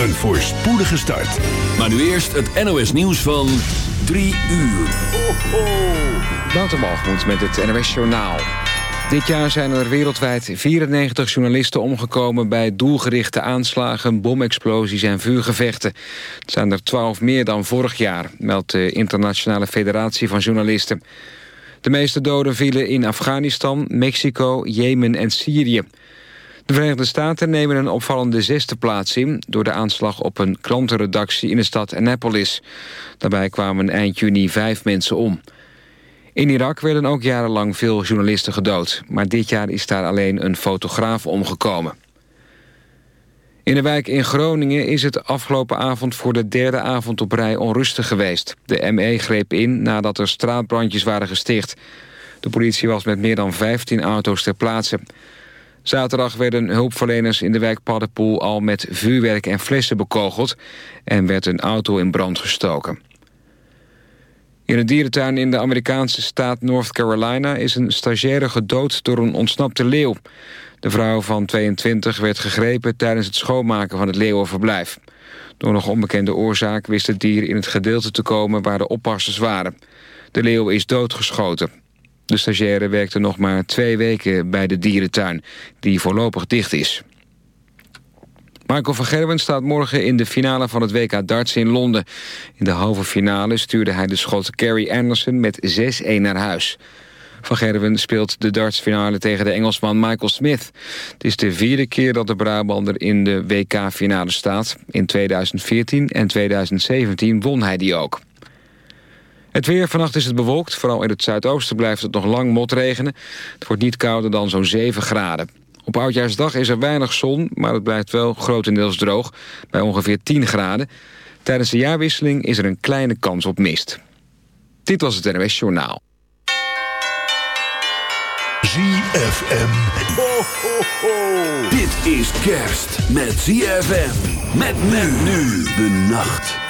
Een voorspoedige start. Maar nu eerst het NOS nieuws van 3 uur. Ho, ho. Wouter met het NOS Journaal. Dit jaar zijn er wereldwijd 94 journalisten omgekomen... bij doelgerichte aanslagen, bomexplosies en vuurgevechten. Het zijn er 12 meer dan vorig jaar, meldt de Internationale Federatie van Journalisten. De meeste doden vielen in Afghanistan, Mexico, Jemen en Syrië. De Verenigde Staten nemen een opvallende zesde plaats in... door de aanslag op een krantenredactie in de stad Annapolis. Daarbij kwamen eind juni vijf mensen om. In Irak werden ook jarenlang veel journalisten gedood... maar dit jaar is daar alleen een fotograaf omgekomen. In de wijk in Groningen is het afgelopen avond voor de derde avond op rij onrustig geweest. De ME greep in nadat er straatbrandjes waren gesticht. De politie was met meer dan 15 auto's ter plaatse. Zaterdag werden hulpverleners in de wijk Paddenpoel al met vuurwerk en flessen bekogeld... en werd een auto in brand gestoken. In een dierentuin in de Amerikaanse staat North Carolina... is een stagiaire gedood door een ontsnapte leeuw. De vrouw van 22 werd gegrepen tijdens het schoonmaken van het leeuwenverblijf. Door nog onbekende oorzaak wist het dier in het gedeelte te komen waar de oppassers waren. De leeuw is doodgeschoten. De stagiaire werkte nog maar twee weken bij de dierentuin, die voorlopig dicht is. Michael van Gerwen staat morgen in de finale van het WK darts in Londen. In de halve finale stuurde hij de schot Carrie Anderson met 6-1 naar huis. Van Gerwen speelt de dartsfinale tegen de Engelsman Michael Smith. Het is de vierde keer dat de Brabander in de WK-finale staat. In 2014 en 2017 won hij die ook. Het weer, vannacht is het bewolkt. Vooral in het zuidoosten blijft het nog lang motregenen. Het wordt niet kouder dan zo'n 7 graden. Op Oudjaarsdag is er weinig zon, maar het blijft wel grotendeels droog. Bij ongeveer 10 graden. Tijdens de jaarwisseling is er een kleine kans op mist. Dit was het NWS Journaal. ZFM. Ho, ho, ho. Dit is kerst met ZFM. Met men nu de nacht.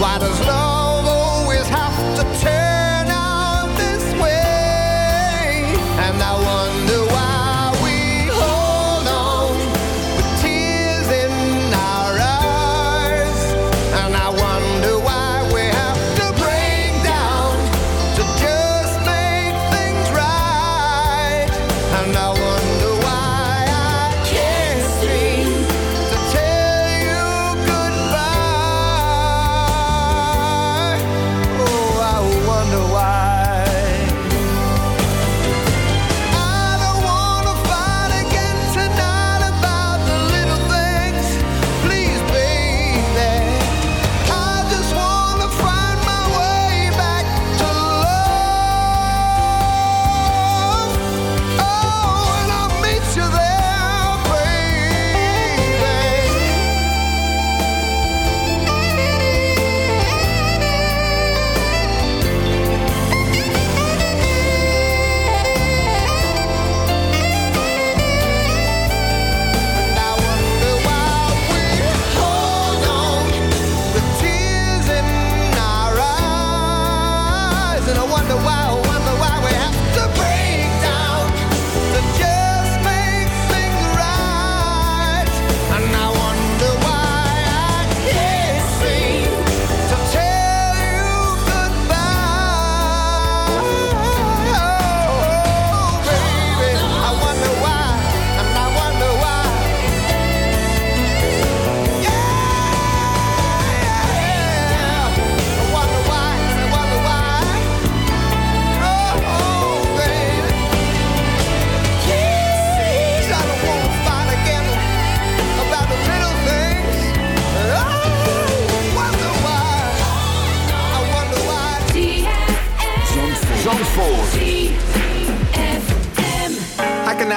Why does love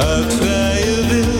Uit vrije wil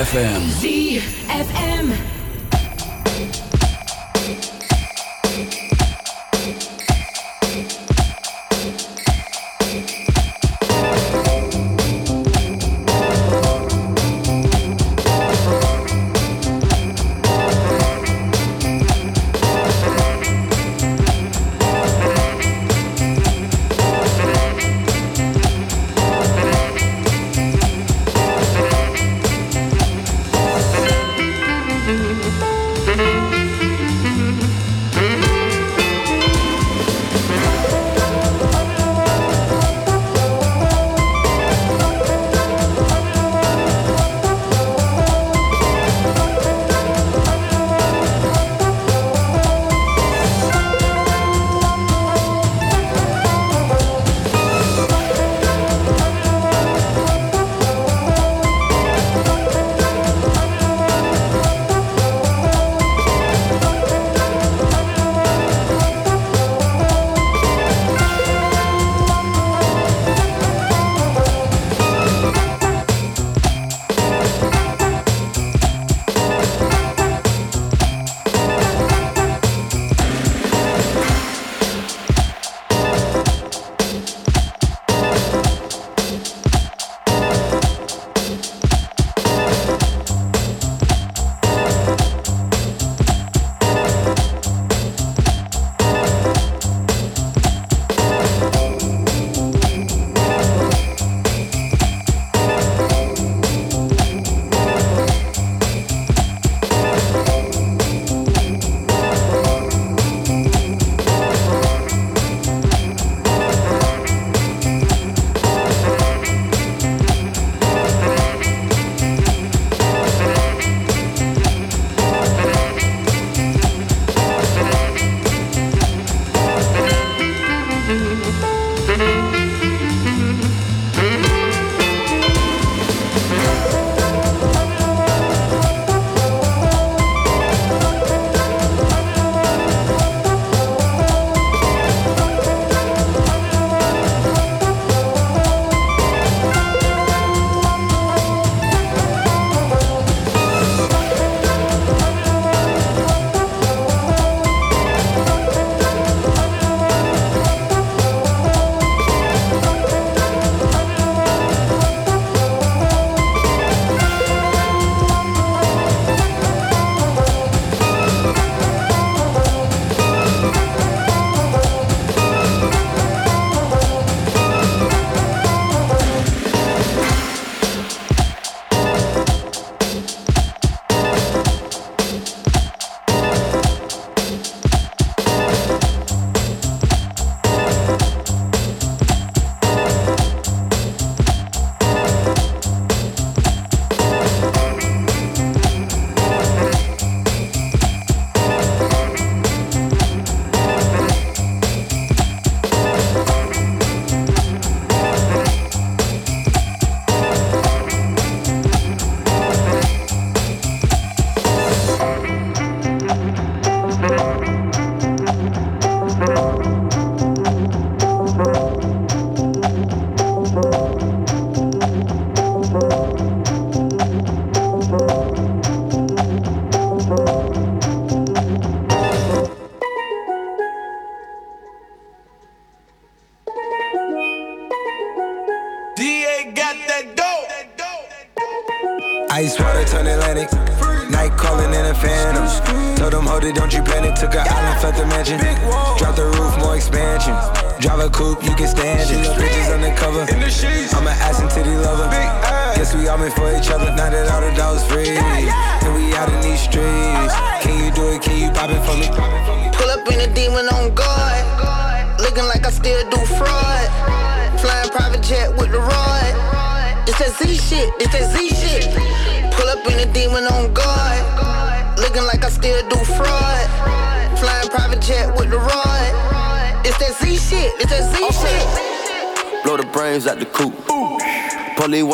ZFM. ZFM.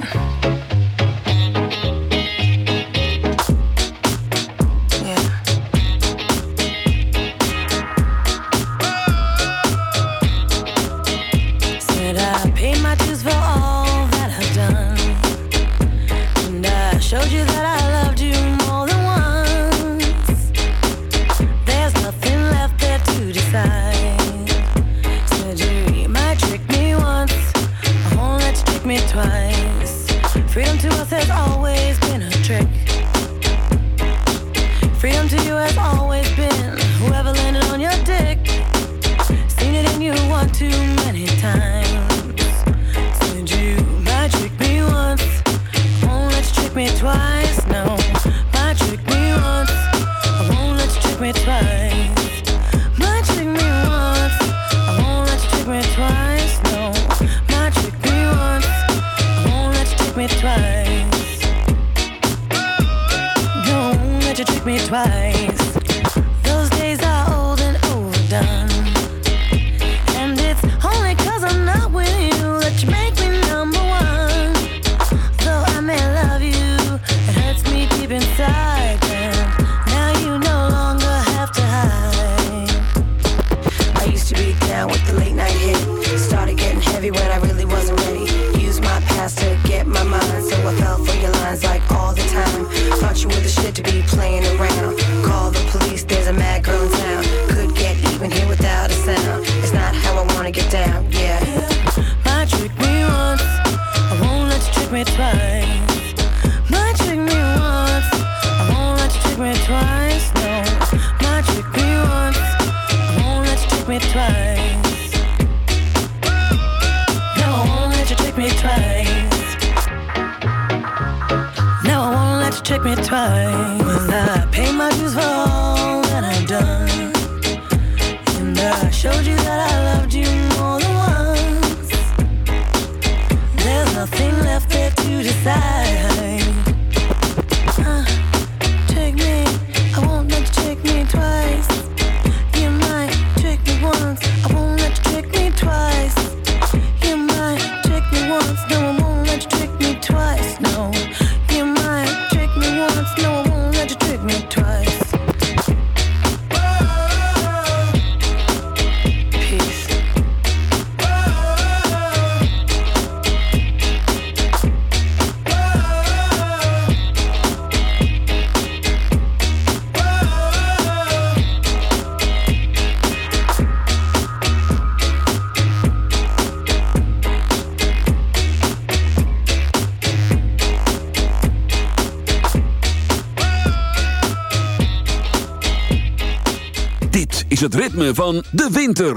that. van de winter.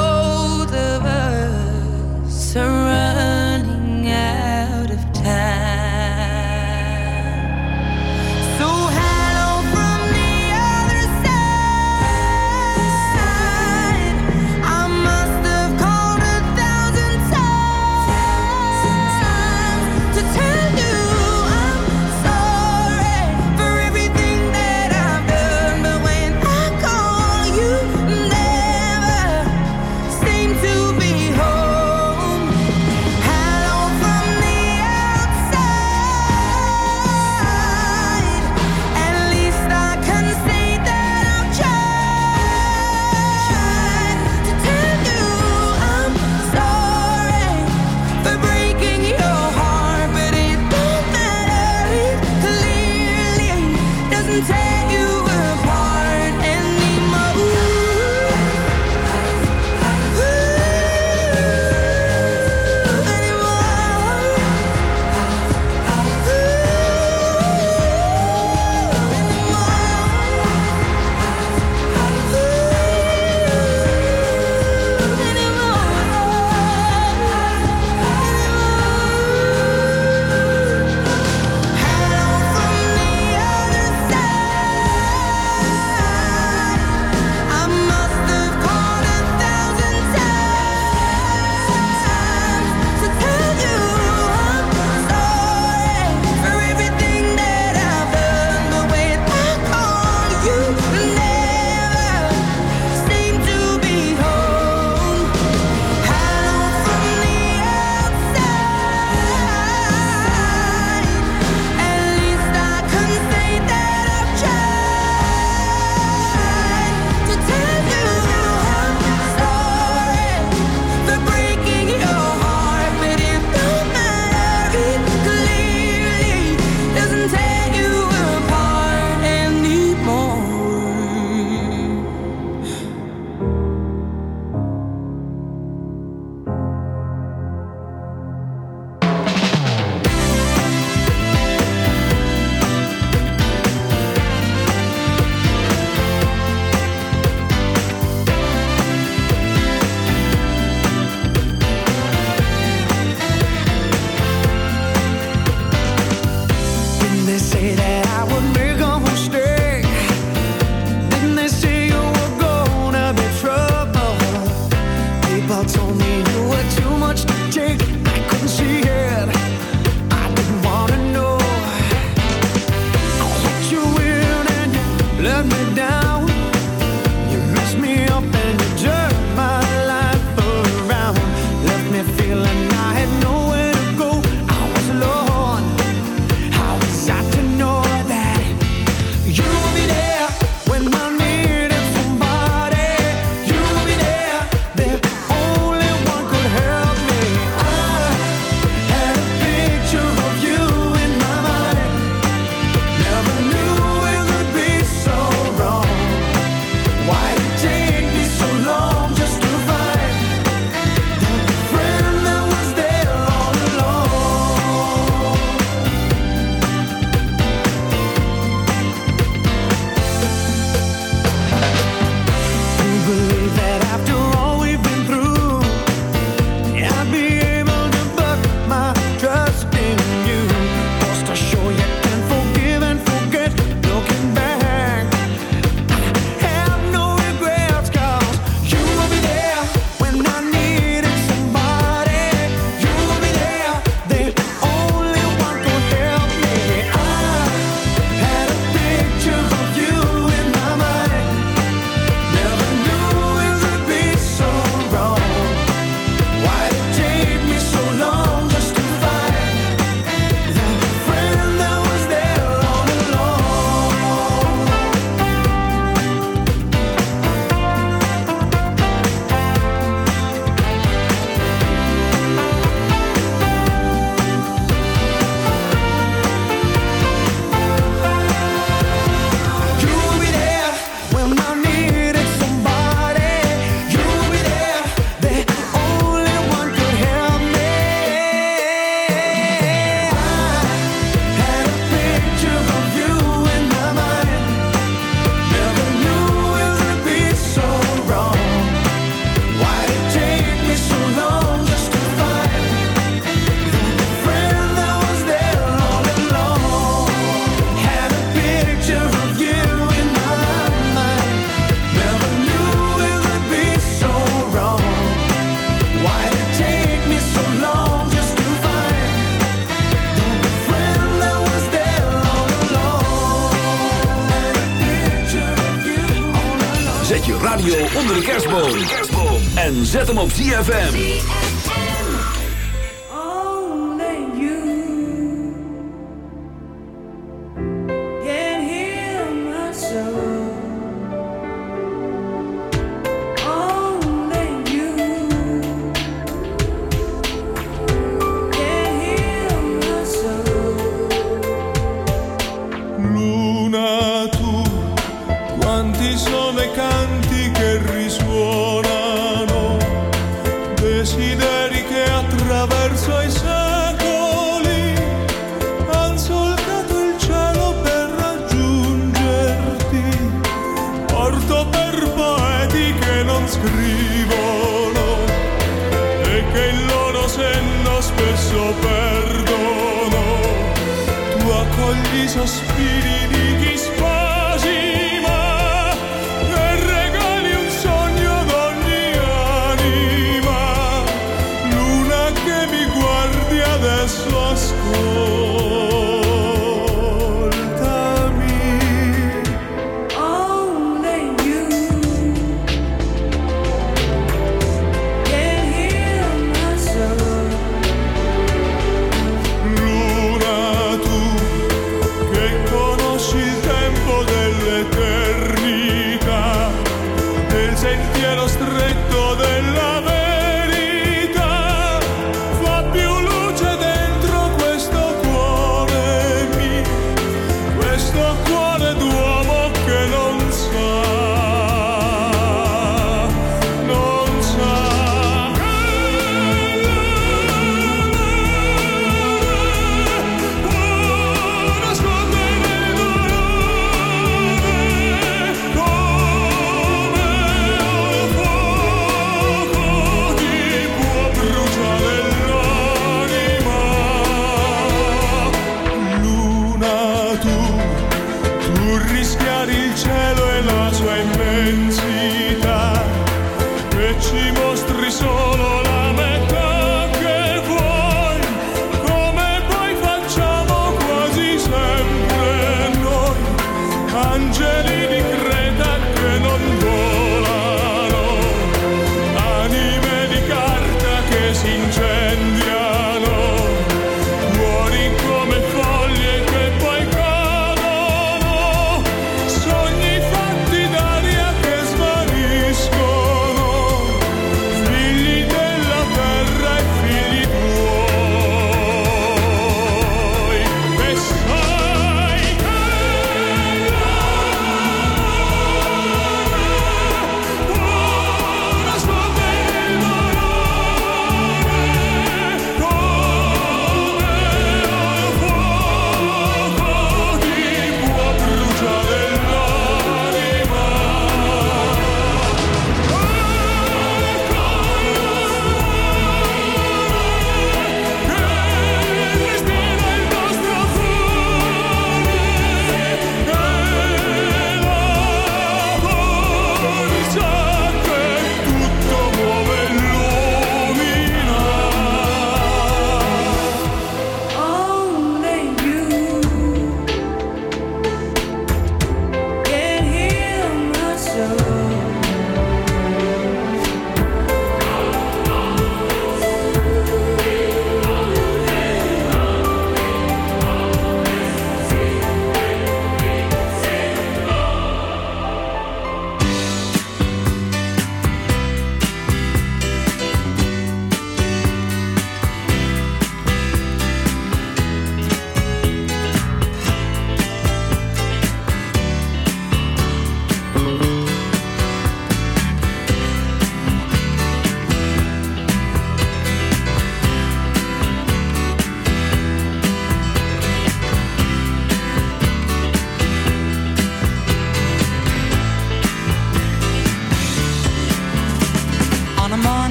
zet hem op ZFM.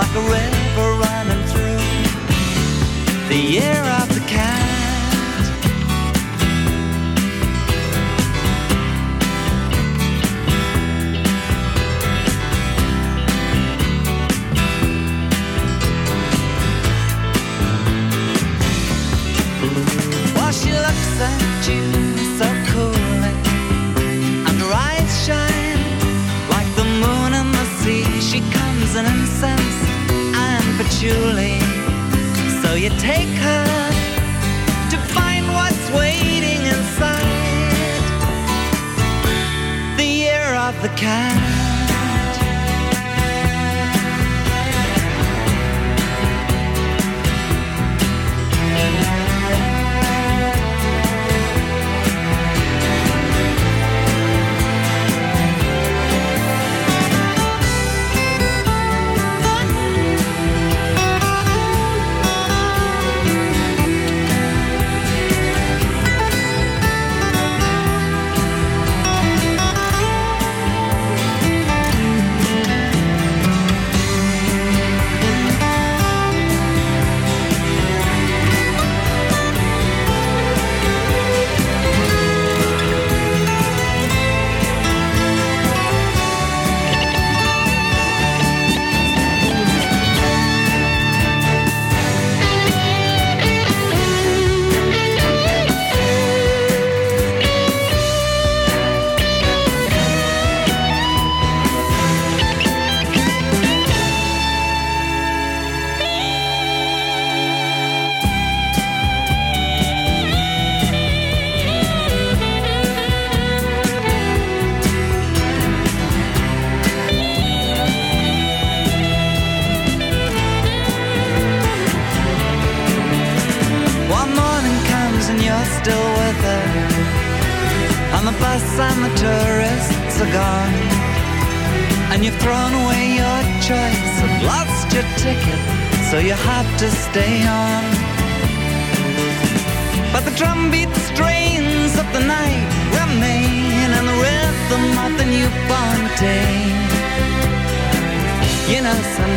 like a river running through the air. I